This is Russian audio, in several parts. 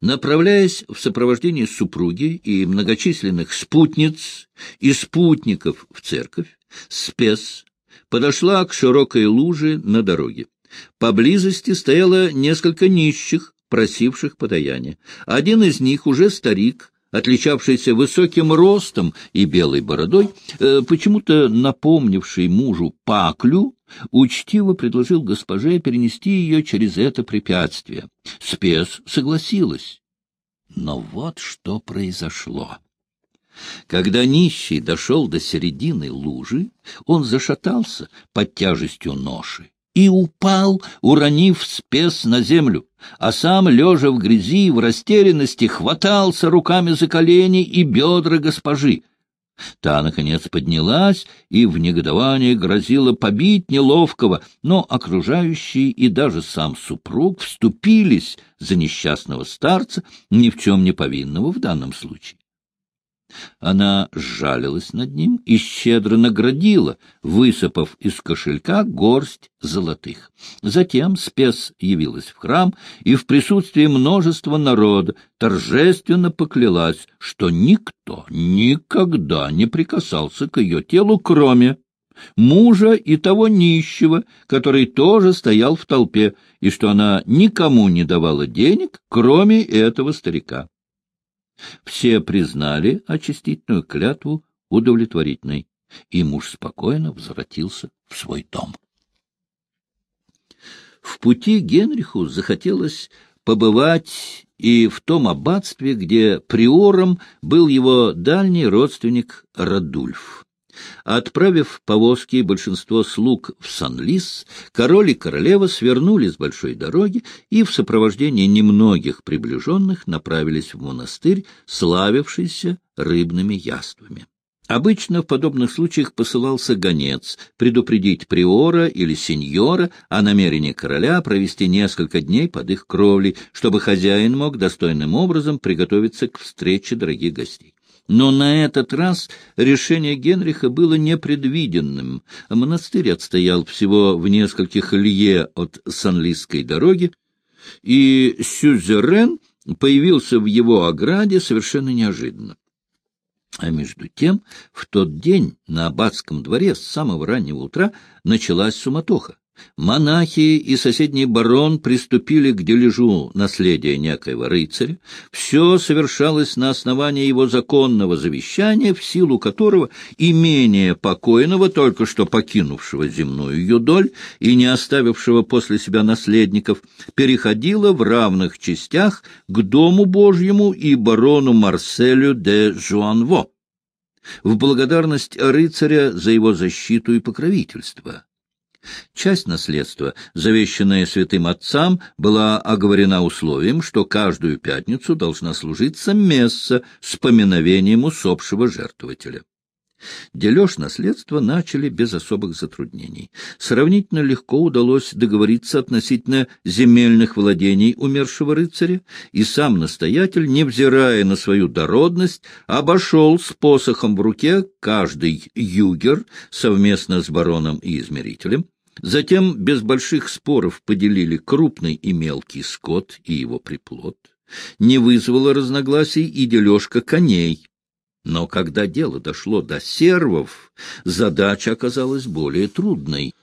Направляясь в сопровождении супруги и многочисленных спутниц и спутников в церковь, спец подошла к широкой луже на дороге. Поблизости стояло несколько нищих, просивших подаяния. Один из них, уже старик, отличавшийся высоким ростом и белой бородой, э, почему-то напомнивший мужу Паклю, учтиво предложил госпоже перенести ее через это препятствие. Спес согласилась. Но вот что произошло. Когда нищий дошел до середины лужи, он зашатался под тяжестью ноши и упал, уронив спес на землю, а сам, лежа в грязи, в растерянности, хватался руками за колени и бедра госпожи. Та, наконец, поднялась и в негодовании грозила побить неловкого, но окружающие и даже сам супруг вступились за несчастного старца, ни в чем не повинного в данном случае. Она сжалилась над ним и щедро наградила, высыпав из кошелька горсть золотых. Затем спец явилась в храм и в присутствии множества народа торжественно поклялась, что никто никогда не прикасался к ее телу, кроме мужа и того нищего, который тоже стоял в толпе, и что она никому не давала денег, кроме этого старика. Все признали очистительную клятву удовлетворительной, и муж спокойно возвратился в свой дом. В пути Генриху захотелось побывать и в том аббатстве, где приором был его дальний родственник Радульф. Отправив повозки и большинство слуг в Сан-Лис, король и королева свернули с большой дороги и в сопровождении немногих приближенных направились в монастырь, славившийся рыбными яствами. Обычно в подобных случаях посылался гонец предупредить приора или сеньора о намерении короля провести несколько дней под их кровлей, чтобы хозяин мог достойным образом приготовиться к встрече дорогих гостей. Но на этот раз решение Генриха было непредвиденным. Монастырь отстоял всего в нескольких лье от Санлийской дороги, и Сюзерен появился в его ограде совершенно неожиданно. А между тем, в тот день на аббатском дворе с самого раннего утра началась суматоха. Монахи и соседний барон приступили к дележу наследия некоего рыцаря. Все совершалось на основании его законного завещания, в силу которого имение покойного, только что покинувшего земную юдоль и не оставившего после себя наследников, переходило в равных частях к Дому Божьему и барону Марселю де Жуанво в благодарность рыцаря за его защиту и покровительство. Часть наследства, завещанная святым отцам, была оговорена условием, что каждую пятницу должна служиться месса с поминовением усопшего жертвователя. Дележ наследства начали без особых затруднений. Сравнительно легко удалось договориться относительно земельных владений умершего рыцаря, и сам настоятель, невзирая на свою дородность, обошел с посохом в руке каждый югер совместно с бароном и измерителем, Затем без больших споров поделили крупный и мелкий скот и его приплод. Не вызвало разногласий и дележка коней. Но когда дело дошло до сервов, задача оказалась более трудной.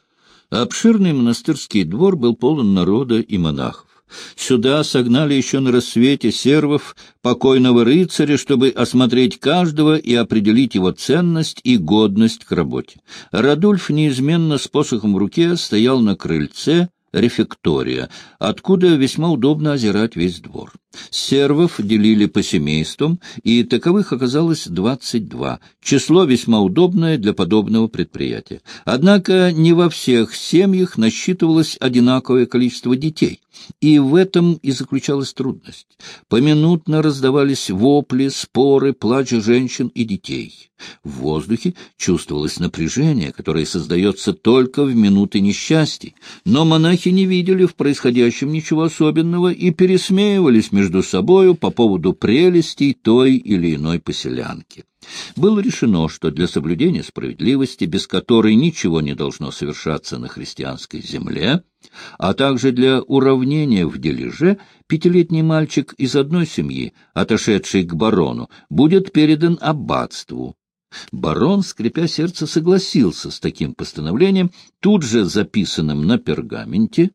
Обширный монастырский двор был полон народа и монахов. Сюда согнали еще на рассвете сервов покойного рыцаря, чтобы осмотреть каждого и определить его ценность и годность к работе. Радульф неизменно с посохом в руке стоял на крыльце, рефектория, откуда весьма удобно озирать весь двор. Сервов делили по семействам, и таковых оказалось двадцать два. Число весьма удобное для подобного предприятия. Однако не во всех семьях насчитывалось одинаковое количество детей. И в этом и заключалась трудность. Поминутно раздавались вопли, споры, плач женщин и детей. В воздухе чувствовалось напряжение, которое создается только в минуты несчастий. Но монахи не видели в происходящем ничего особенного и пересмеивались между собою по поводу прелестей той или иной поселянки. Было решено, что для соблюдения справедливости, без которой ничего не должно совершаться на христианской земле, а также для уравнения в дележе, пятилетний мальчик из одной семьи, отошедший к барону, будет передан аббатству. Барон, скрипя сердце, согласился с таким постановлением, тут же записанным на пергаменте,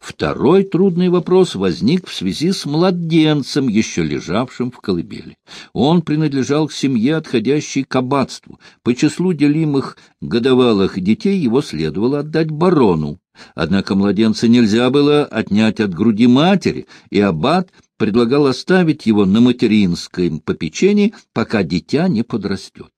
Второй трудный вопрос возник в связи с младенцем, еще лежавшим в колыбели. Он принадлежал к семье, отходящей к аббатству. По числу делимых годовалых детей его следовало отдать барону. Однако младенца нельзя было отнять от груди матери, и аббат предлагал оставить его на материнском попечении, пока дитя не подрастет.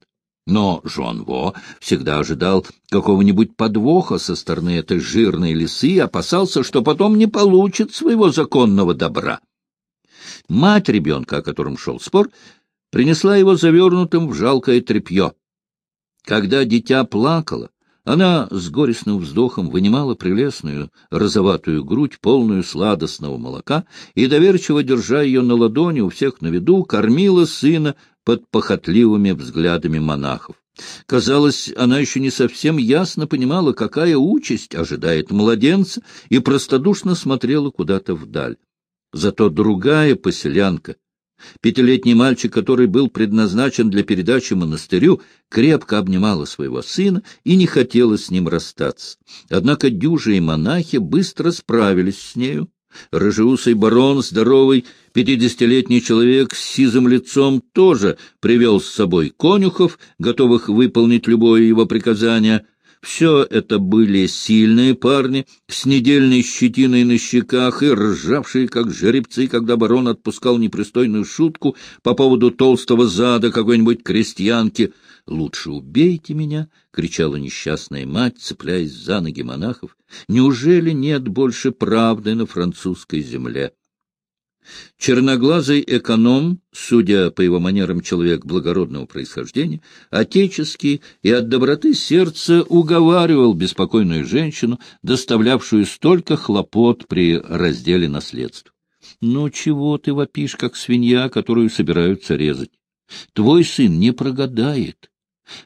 Но Жонво всегда ожидал какого-нибудь подвоха со стороны этой жирной лисы и опасался, что потом не получит своего законного добра. Мать ребенка, о котором шел спор, принесла его завернутым в жалкое тряпье. Когда дитя плакало, она с горестным вздохом вынимала прелестную розоватую грудь, полную сладостного молока, и, доверчиво держа ее на ладони у всех на виду, кормила сына под похотливыми взглядами монахов. Казалось, она еще не совсем ясно понимала, какая участь ожидает младенца, и простодушно смотрела куда-то вдаль. Зато другая поселянка, пятилетний мальчик, который был предназначен для передачи монастырю, крепко обнимала своего сына и не хотела с ним расстаться. Однако дюжи и монахи быстро справились с нею. Рыжеусый барон, здоровый пятидесятилетний человек с сизым лицом, тоже привел с собой конюхов, готовых выполнить любое его приказание. Все это были сильные парни, с недельной щетиной на щеках и ржавшие, как жеребцы, когда барон отпускал непристойную шутку по поводу толстого зада какой-нибудь крестьянки — «Лучше убейте меня!» — кричала несчастная мать, цепляясь за ноги монахов. «Неужели нет больше правды на французской земле?» Черноглазый эконом, судя по его манерам человек благородного происхождения, отеческий и от доброты сердца уговаривал беспокойную женщину, доставлявшую столько хлопот при разделе наследств. «Ну чего ты вопишь, как свинья, которую собираются резать? Твой сын не прогадает.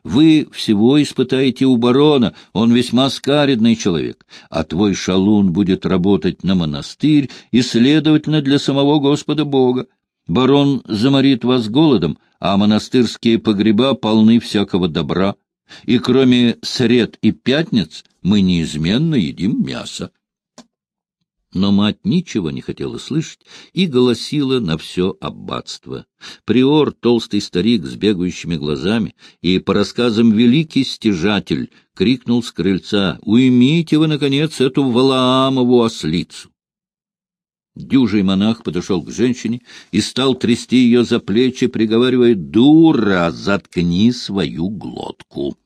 Вы всего испытаете у барона, он весьма скаридный человек, а твой шалун будет работать на монастырь и, следовательно, для самого Господа Бога. Барон заморит вас голодом, а монастырские погреба полны всякого добра, и кроме сред и пятниц мы неизменно едим мясо. Но мать ничего не хотела слышать и голосила на все аббатство. Приор, толстый старик с бегающими глазами, и, по рассказам, великий стяжатель, крикнул с крыльца «Уймите вы, наконец, эту Валаамову ослицу!» Дюжий монах подошел к женщине и стал трясти ее за плечи, приговаривая «Дура, заткни свою глотку!»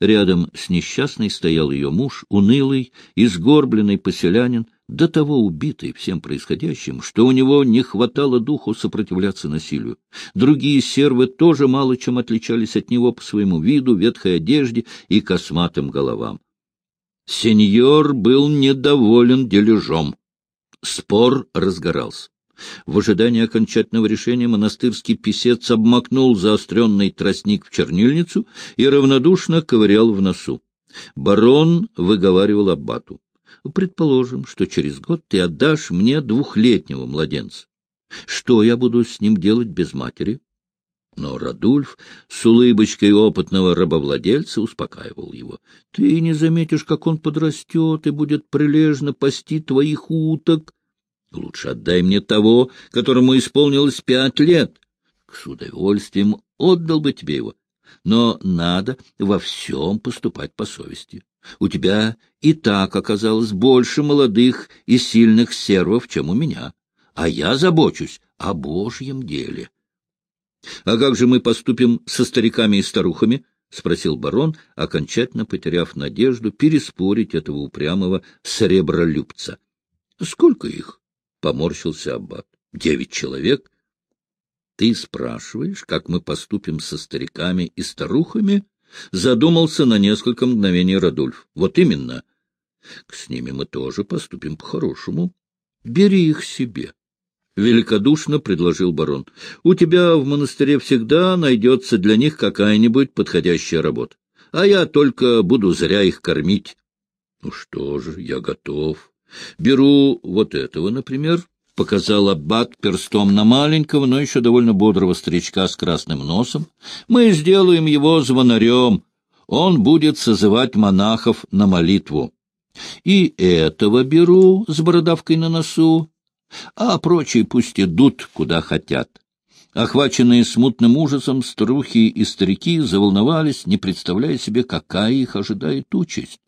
Рядом с несчастной стоял ее муж, унылый и сгорбленный поселянин, до того убитый всем происходящим, что у него не хватало духу сопротивляться насилию. Другие сервы тоже мало чем отличались от него по своему виду, ветхой одежде и косматым головам. Сеньор был недоволен дележом. Спор разгорался. В ожидании окончательного решения монастырский писец обмакнул заостренный тростник в чернильницу и равнодушно ковырял в носу. Барон выговаривал аббату. «Предположим, что через год ты отдашь мне двухлетнего младенца. Что я буду с ним делать без матери?» Но Радульф с улыбочкой опытного рабовладельца успокаивал его. — Ты не заметишь, как он подрастет и будет прилежно пасти твоих уток. Лучше отдай мне того, которому исполнилось пять лет. С удовольствием отдал бы тебе его, но надо во всем поступать по совести. У тебя и так оказалось больше молодых и сильных сервов, чем у меня, а я забочусь о Божьем деле. — А как же мы поступим со стариками и старухами? — спросил барон, окончательно потеряв надежду переспорить этого упрямого сребролюбца. — Сколько их? — поморщился аббат. — Девять человек? Ты спрашиваешь, как мы поступим со стариками и старухами? Задумался на несколько мгновений Радульф. Вот именно. С ними мы тоже поступим по-хорошему. Бери их себе. великодушно предложил барон. — У тебя в монастыре всегда найдется для них какая-нибудь подходящая работа, а я только буду зря их кормить. — Ну что же, я готов. Беру вот этого, например, — показал аббат перстом на маленького, но еще довольно бодрого старичка с красным носом. — Мы сделаем его звонарем. Он будет созывать монахов на молитву. И этого беру с бородавкой на носу, а прочие пусть идут, куда хотят. Охваченные смутным ужасом, старухи и старики заволновались, не представляя себе, какая их ожидает участь.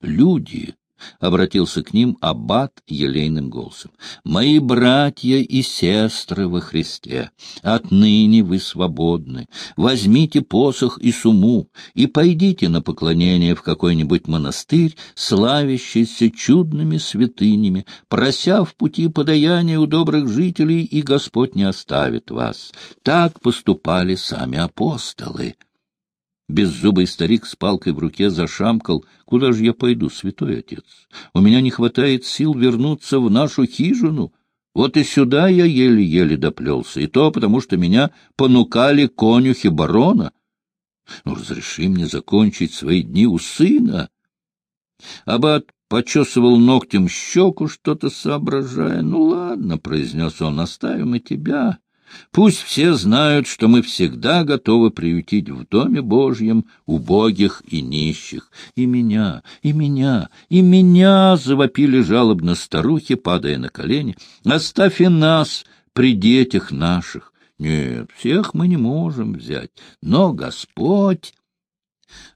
Люди — обратился к ним аббат елейным голосом. — Мои братья и сестры во Христе, отныне вы свободны. Возьмите посох и суму и пойдите на поклонение в какой-нибудь монастырь, славящийся чудными святынями, прося в пути подаяния у добрых жителей, и Господь не оставит вас. Так поступали сами апостолы. Беззубый старик с палкой в руке зашамкал. «Куда же я пойду, святой отец? У меня не хватает сил вернуться в нашу хижину. Вот и сюда я еле-еле доплелся, и то потому, что меня понукали конюхи барона. Ну, разреши мне закончить свои дни у сына». Аббат почесывал ногтем щеку, что-то соображая. «Ну, ладно», — произнес он, — «оставим и тебя». Пусть все знают, что мы всегда готовы приютить в Доме Божьем убогих и нищих. И меня, и меня, и меня завопили жалобно старухи, падая на колени. Оставь и нас при детях наших. Нет, всех мы не можем взять, но Господь...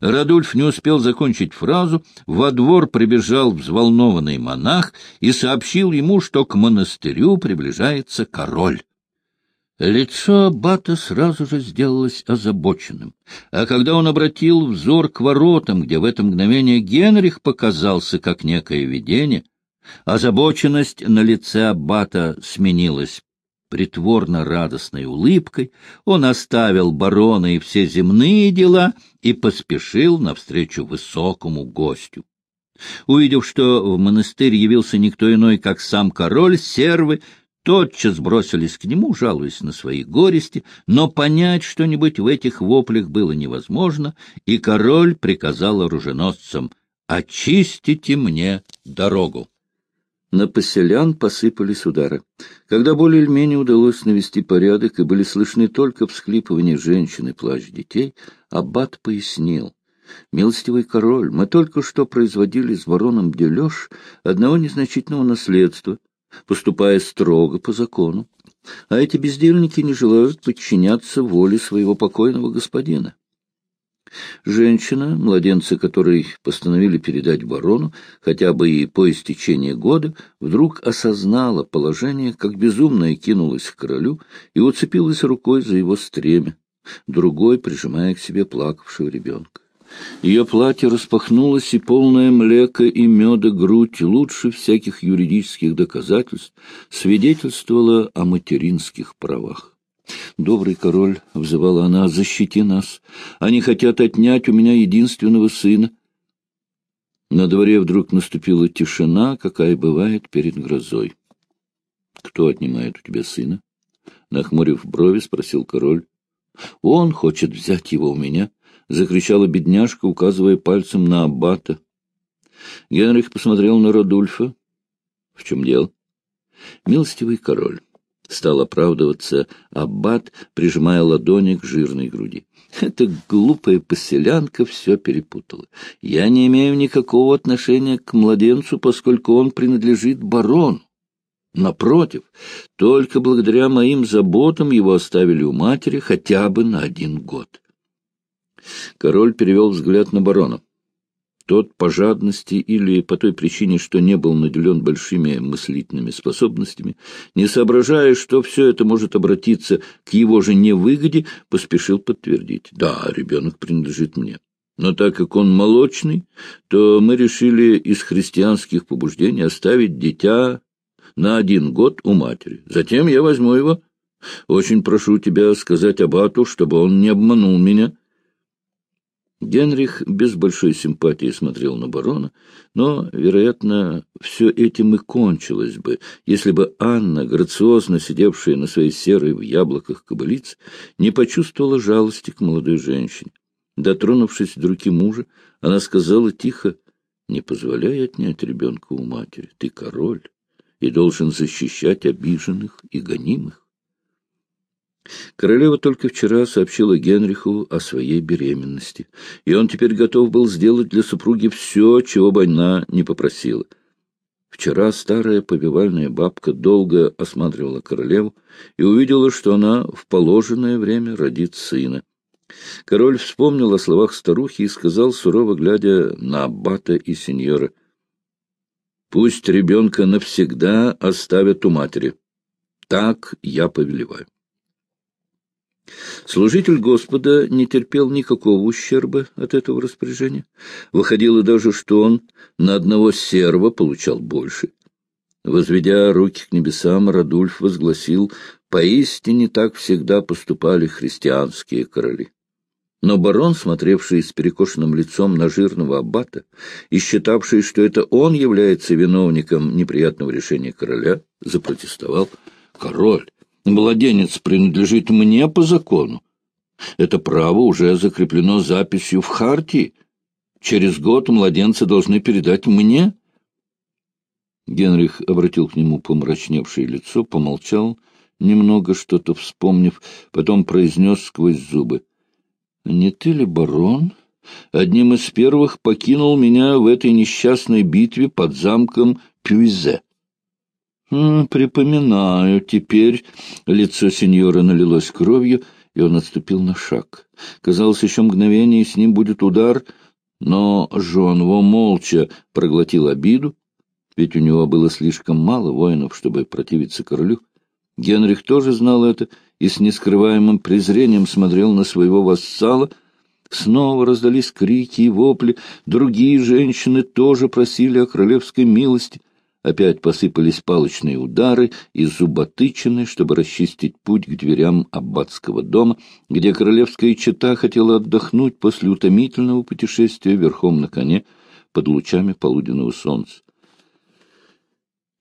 Радульф не успел закончить фразу, во двор прибежал взволнованный монах и сообщил ему, что к монастырю приближается король. Лицо Бата сразу же сделалось озабоченным, а когда он обратил взор к воротам, где в это мгновение Генрих показался как некое видение, озабоченность на лице Аббата сменилась притворно радостной улыбкой, он оставил барона и все земные дела и поспешил навстречу высокому гостю. Увидев, что в монастырь явился никто иной, как сам король, сервы тотчас бросились к нему, жалуясь на свои горести, но понять что-нибудь в этих воплях было невозможно, и король приказал оруженосцам «Очистите мне дорогу». На поселян посыпались удары. Когда более или менее удалось навести порядок, и были слышны только всхлипывания женщин и плач детей, аббат пояснил. «Милостивый король, мы только что производили с вороном дележ одного незначительного наследства, поступая строго по закону. А эти бездельники не желают подчиняться воле своего покойного господина. Женщина, младенца которой постановили передать барону, хотя бы и по истечении года, вдруг осознала положение, как безумная кинулась к королю и уцепилась рукой за его стремя, другой прижимая к себе плакавшего ребенка. Ее платье распахнулось, и полная млека и меда грудь лучше всяких юридических доказательств свидетельствовала о материнских правах. «Добрый король», — взывала она, — «защити нас. Они хотят отнять у меня единственного сына». На дворе вдруг наступила тишина, какая бывает перед грозой. «Кто отнимает у тебя сына?» Нахмурив брови, спросил король. «Он хочет взять его у меня» закричала бедняжка, указывая пальцем на аббата. Генрих посмотрел на Родульфа. — В чем дело? — Милостивый король. Стал оправдываться аббат, прижимая ладони к жирной груди. Эта глупая поселянка все перепутала. Я не имею никакого отношения к младенцу, поскольку он принадлежит барону. Напротив, только благодаря моим заботам его оставили у матери хотя бы на один год. Король перевел взгляд на барона. Тот по жадности или по той причине, что не был наделен большими мыслительными способностями, не соображая, что все это может обратиться к его же невыгоде, поспешил подтвердить. Да, ребенок принадлежит мне. Но так как он молочный, то мы решили из христианских побуждений оставить дитя на один год у матери. Затем я возьму его. Очень прошу тебя сказать абату, чтобы он не обманул меня. Генрих без большой симпатии смотрел на барона, но, вероятно, все этим и кончилось бы, если бы Анна, грациозно сидевшая на своей серой в яблоках кобылице, не почувствовала жалости к молодой женщине. Дотронувшись до руки мужа, она сказала тихо, «Не позволяй отнять ребенка у матери, ты король и должен защищать обиженных и гонимых». Королева только вчера сообщила Генриху о своей беременности, и он теперь готов был сделать для супруги все, чего бы она не попросила. Вчера старая повивальная бабка долго осматривала королеву и увидела, что она в положенное время родит сына. Король вспомнил о словах старухи и сказал, сурово глядя на аббата и сеньора, «Пусть ребенка навсегда оставят у матери. Так я повелеваю». Служитель Господа не терпел никакого ущерба от этого распоряжения. Выходило даже, что он на одного серва получал больше. Возведя руки к небесам, Радульф возгласил, «Поистине так всегда поступали христианские короли». Но барон, смотревший с перекошенным лицом на жирного аббата и считавший, что это он является виновником неприятного решения короля, запротестовал. «Король, Младенец принадлежит мне по закону. Это право уже закреплено записью в Хартии. Через год младенца должны передать мне. Генрих обратил к нему помрачневшее лицо, помолчал, немного что-то вспомнив, потом произнес сквозь зубы. — Не ты ли, барон, одним из первых покинул меня в этой несчастной битве под замком Пюизе? «Припоминаю. Теперь лицо сеньора налилось кровью, и он отступил на шаг. Казалось, еще мгновение, с ним будет удар, но Жонво молча проглотил обиду, ведь у него было слишком мало воинов, чтобы противиться королю. Генрих тоже знал это и с нескрываемым презрением смотрел на своего вассала. Снова раздались крики и вопли, другие женщины тоже просили о королевской милости — Опять посыпались палочные удары и зуботычины, чтобы расчистить путь к дверям аббатского дома, где королевская чета хотела отдохнуть после утомительного путешествия верхом на коне под лучами полуденного солнца.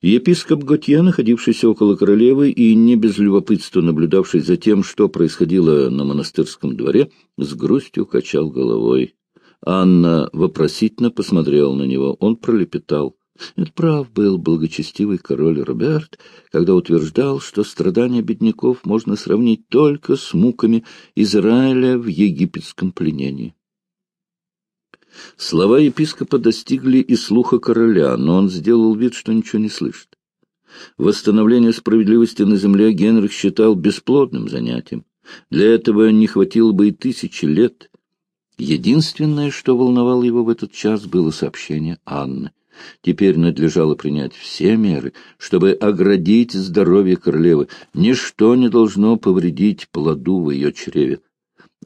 Епископ Готье, находившийся около королевы и не без любопытства наблюдавший за тем, что происходило на монастырском дворе, с грустью качал головой. Анна вопросительно посмотрела на него. Он пролепетал. Это прав был благочестивый король Роберт, когда утверждал, что страдания бедняков можно сравнить только с муками Израиля в египетском пленении. Слова епископа достигли и слуха короля, но он сделал вид, что ничего не слышит. Восстановление справедливости на земле Генрих считал бесплодным занятием. Для этого не хватило бы и тысячи лет. Единственное, что волновало его в этот час, было сообщение Анны. Теперь надлежало принять все меры, чтобы оградить здоровье королевы. Ничто не должно повредить плоду в ее чреве.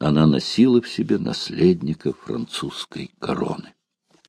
Она носила в себе наследника французской короны.